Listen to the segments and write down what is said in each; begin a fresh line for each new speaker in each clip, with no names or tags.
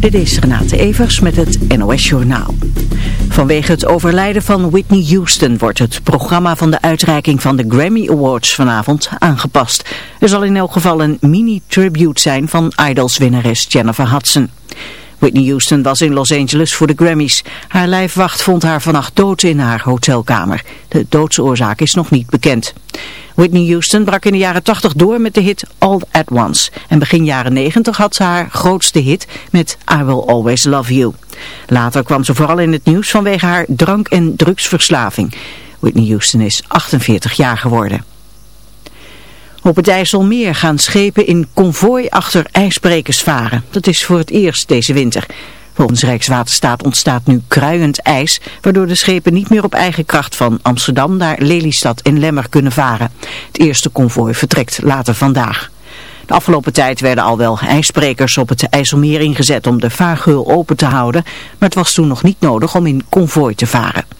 Dit is Renate Evers met het NOS Journaal. Vanwege het overlijden van Whitney Houston wordt het programma van de uitreiking van de Grammy Awards vanavond aangepast. Er zal in elk geval een mini-tribute zijn van Idols-winnares Jennifer Hudson. Whitney Houston was in Los Angeles voor de Grammys. Haar lijfwacht vond haar vannacht dood in haar hotelkamer. De doodsoorzaak is nog niet bekend. Whitney Houston brak in de jaren 80 door met de hit All At Once. En begin jaren 90 had ze haar grootste hit met I Will Always Love You. Later kwam ze vooral in het nieuws vanwege haar drank- en drugsverslaving. Whitney Houston is 48 jaar geworden. Op het IJsselmeer gaan schepen in konvooi achter ijsbrekers varen. Dat is voor het eerst deze winter. Volgens Rijkswaterstaat ontstaat nu kruiend ijs, waardoor de schepen niet meer op eigen kracht van Amsterdam naar Lelystad en Lemmer kunnen varen. Het eerste konvooi vertrekt later vandaag. De afgelopen tijd werden al wel ijsbrekers op het IJsselmeer ingezet om de vaargeul open te houden, maar het was toen nog niet nodig om in konvooi te varen.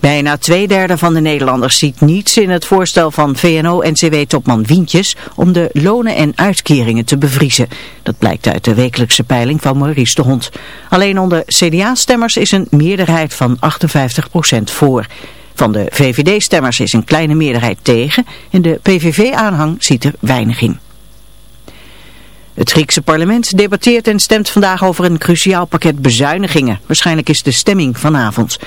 Bijna twee derde van de Nederlanders ziet niets in het voorstel van VNO-NCW-topman Wientjes om de lonen en uitkeringen te bevriezen. Dat blijkt uit de wekelijkse peiling van Maurice de Hond. Alleen onder CDA-stemmers is een meerderheid van 58% voor. Van de VVD-stemmers is een kleine meerderheid tegen en de PVV-aanhang ziet er weinig in. Het Griekse parlement debatteert en stemt vandaag over een cruciaal pakket bezuinigingen. Waarschijnlijk is de stemming vanavond.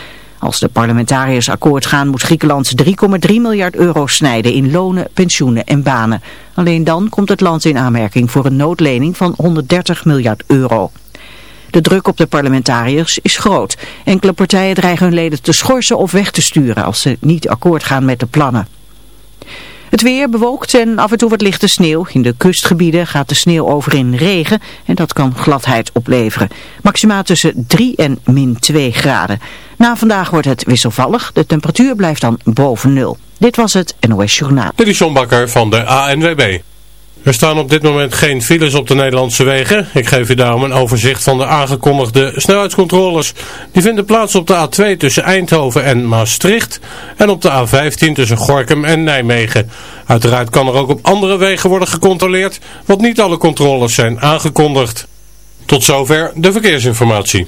Als de parlementariërs akkoord gaan moet Griekenland 3,3 miljard euro snijden in lonen, pensioenen en banen. Alleen dan komt het land in aanmerking voor een noodlening van 130 miljard euro. De druk op de parlementariërs is groot. Enkele partijen dreigen hun leden te schorsen of weg te sturen als ze niet akkoord gaan met de plannen. Het weer bewolkt en af en toe wat lichte sneeuw. In de kustgebieden gaat de sneeuw over in regen en dat kan gladheid opleveren. Maximaal tussen 3 en min 2 graden. Na vandaag wordt het wisselvallig. De temperatuur blijft dan boven nul. Dit was het NOS Journaal.
Dit is van de ANWB. Er staan op dit moment geen files op de Nederlandse wegen. Ik geef u daarom een overzicht van de aangekondigde snelheidscontroles. Die vinden plaats op de A2 tussen Eindhoven en Maastricht en op de A15 tussen Gorkum en Nijmegen. Uiteraard kan er ook op andere wegen worden gecontroleerd, want niet alle controles zijn aangekondigd. Tot zover de verkeersinformatie.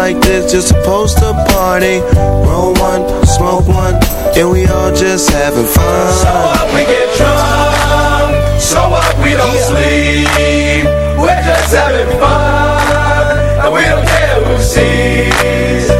When you live like this, you're supposed to party. Roll one, smoke one, and we all just having fun.
So what, we get drunk. So what, we don't sleep. We're just having fun. And we don't care who sees.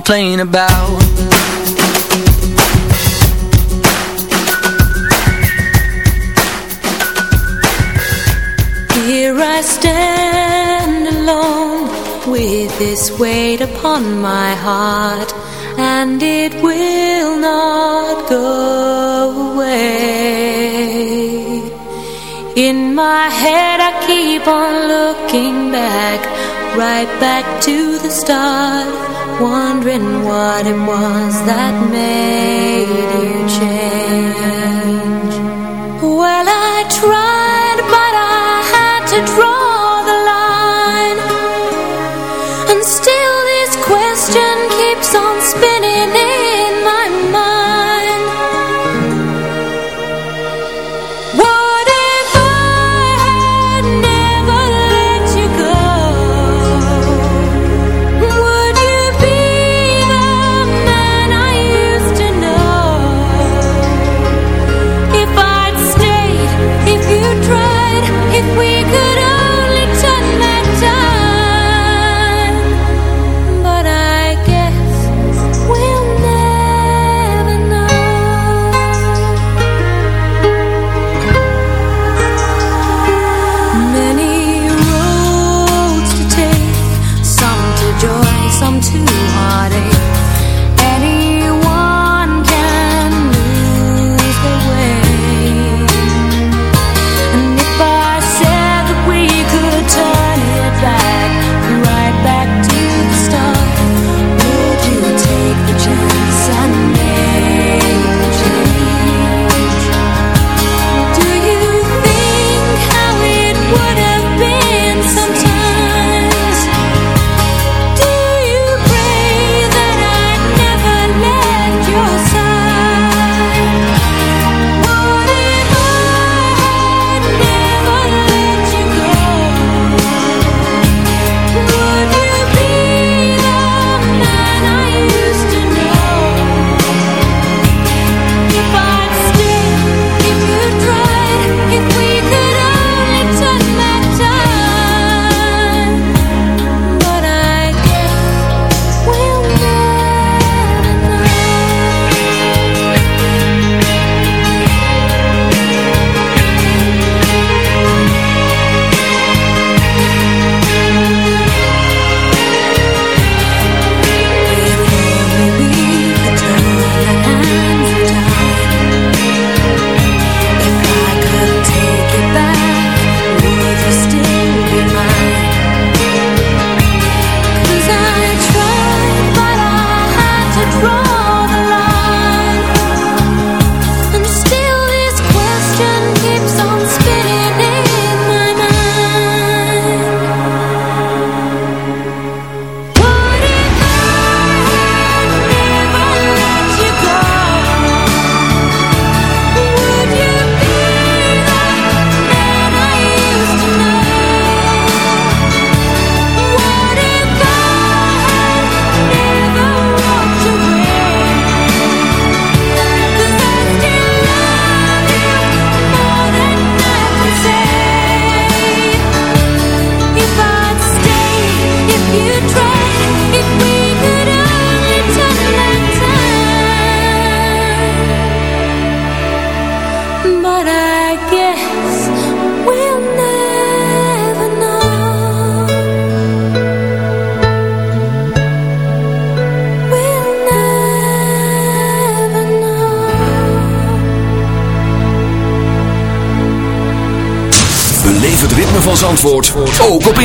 complain about.
Here I stand alone With this weight upon my heart And it will not go away. In my head I keep on looking back Right back to the start wondering what it was that made you change.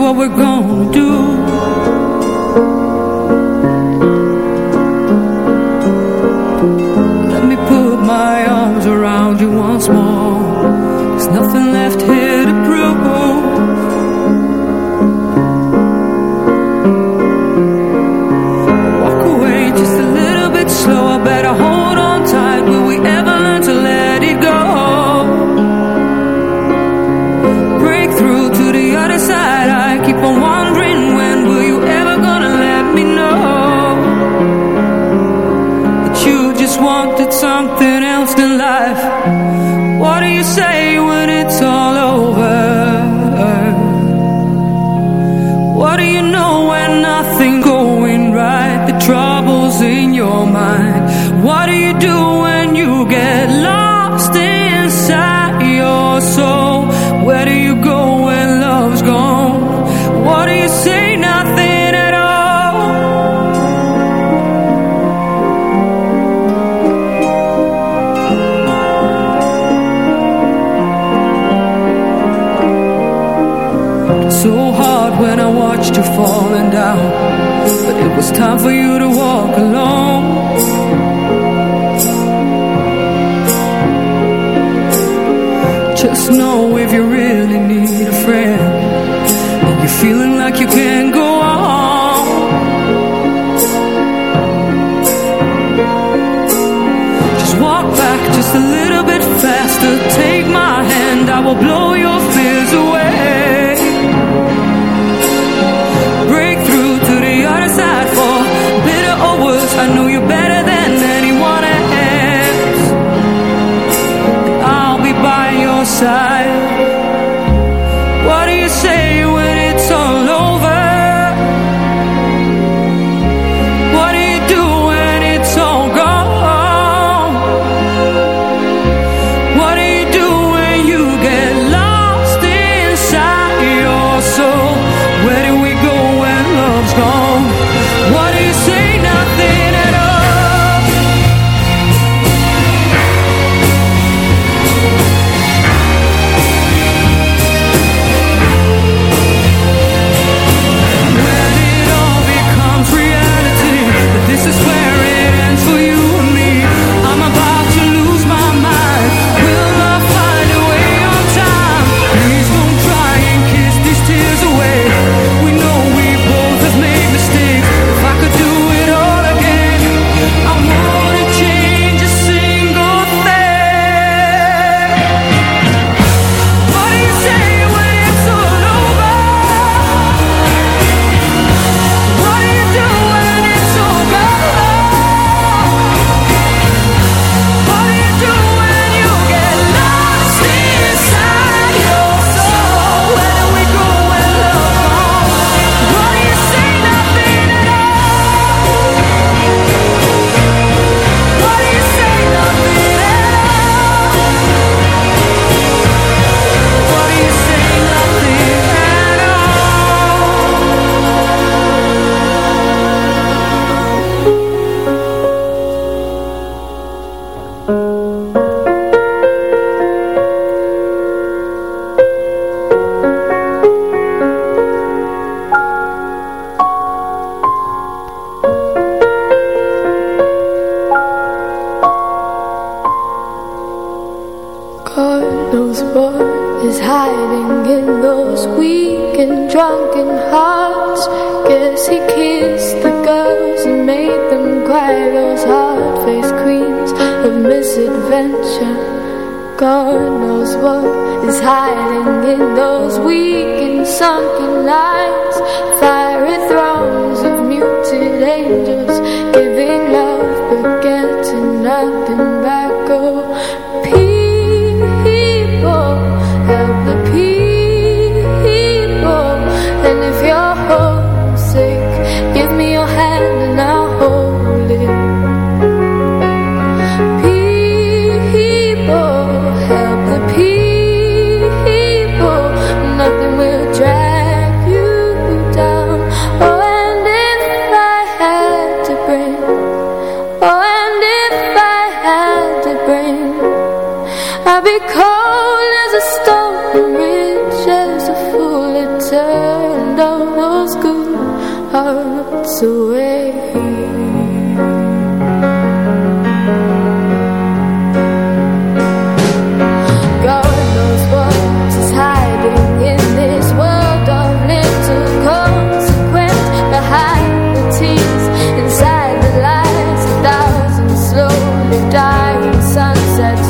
what we're going walk back just a little bit faster. Take my hand, I will blow your dying sunsets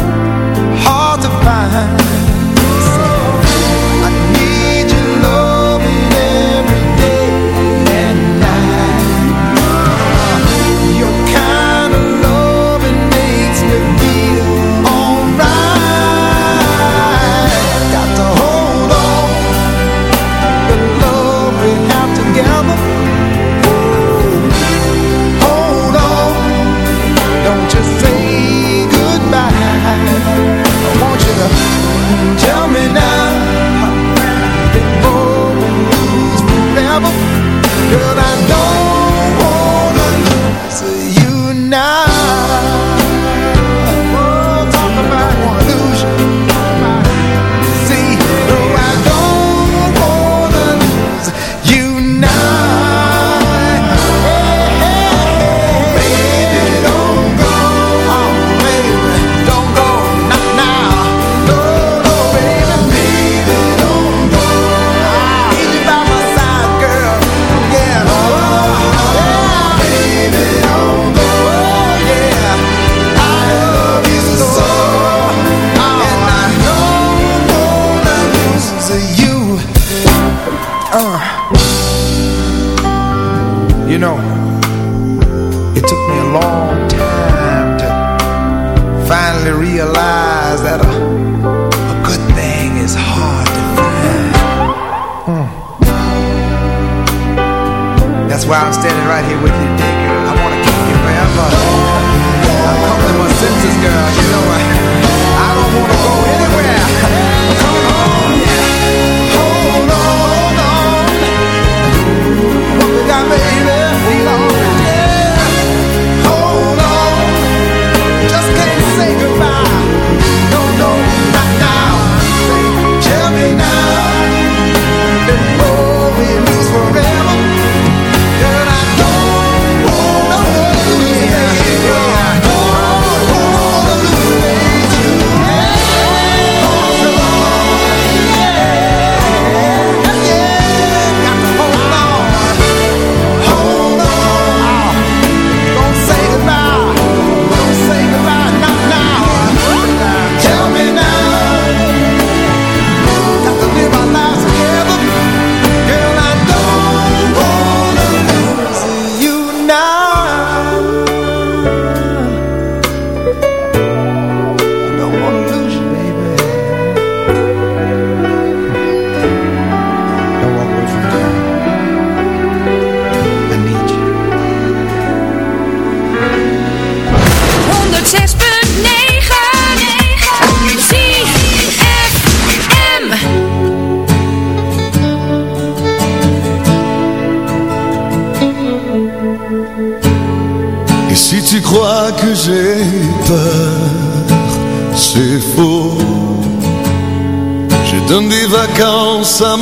realize that a, a good thing is hard to find. Mm. That's why I'm standing right here with you, dear girl. I want to keep you forever. I'm come to my senses, girl. You know what? I don't want to
go anywhere.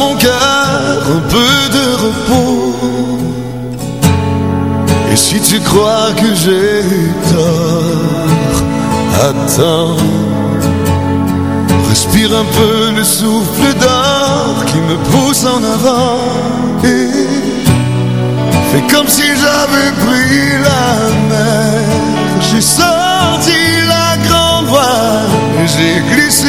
Mon cœur, un peu de repos. Et si tu crois que j'ai tort, attends. Respire un peu le souffle d'or qui me pousse en avant. Et Fais comme si j'avais pris la mer. J'ai sorti la grande voile j'ai glissé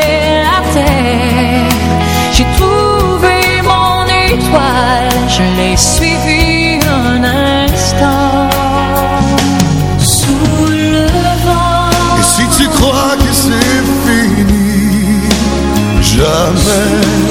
je l'ai suivi un instant. Sous le vent.
Et si tu crois que c'est fini, jamais.